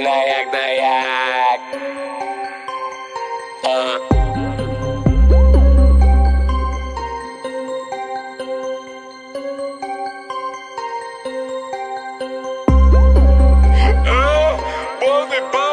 Nayak, nayak. Uh. Oh.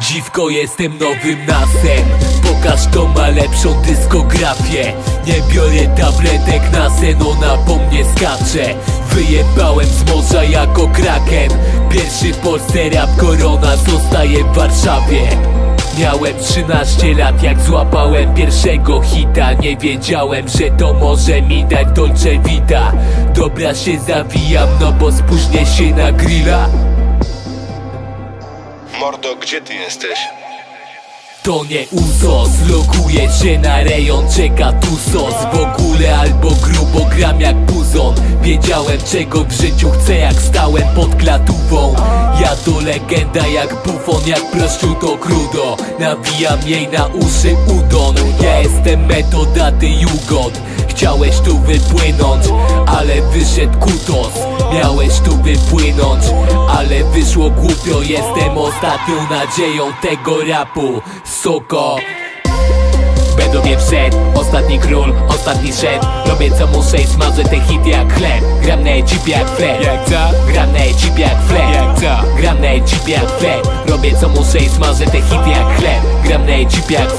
Dziwko jestem nowym nasem. Pokaż kto ma lepszą dyskografię. Nie biorę tabletek na sen, ona po mnie skacze. Wyjebałem z morza jako kraken. Pierwszy w Polsce rap korona zostaje w Warszawie. Miałem 13 lat jak złapałem pierwszego hita. Nie wiedziałem, że to może mi dać Dolce Vita. Dobra się zawijam, no bo spóźnię się na grilla Mordo, gdzie ty jesteś? To nie usos, loguję się na rejon, czeka tu sos. W ogóle albo grubo gram jak puzon Wiedziałem czego w życiu chcę jak stałem pod klatówą. Ja to legenda jak bufon, jak prosciutto crudo Nawijam jej na uszy udon. Ja jestem metoda, ty jugon Chciałeś tu wypłynąć, ale wyszedł kutos. Miałeś tu wypłynąć, ale wyszło głupio. Jestem ostatnią nadzieją tego rapu Soko Będą mnie wszedł, ostatni król, ostatni szedł. Robię co muszę i smażę te hity jak chleb. Gram na ekipie jak flet Jak co? Gram na ekipie jak flet Jak co? Gram na ekipie jak flet Robię co muszę i smażę te hity jak chleb. Gram na ekipie jak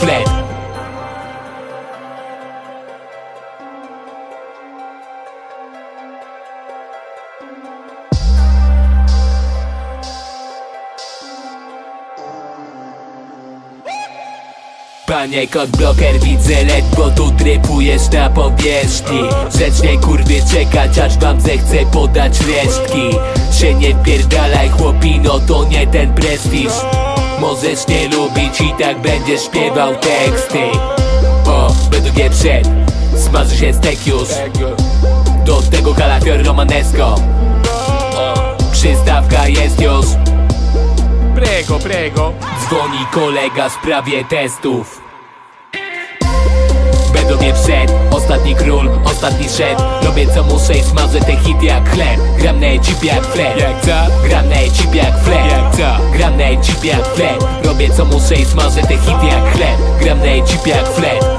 flet Panie bloker widzę ledwo tu drypujesz na powierzchni. Grzecznie kurwy czekać aż wam zechce podać resztki. Się nie wpierdalaj chłopino to nie ten prestiż. Możesz nie lubić i tak będziesz śpiewał teksty. O, według je przed Smaży się stek już. Do tego kalafior romanesco Przystawka jest już Prego. Dzwoni kolega w sprawie testów. Będą mnie przed, ostatni król, ostatni szedł Robię co muszę i smażę te hity jak chleb. Gram na ekipie jak flet Jak co? Gram na ekipie jak flet Jak co? Gram na ekipie jak flet Robię co muszę i smażę te hity jak chleb. Gram na ekipie jak flet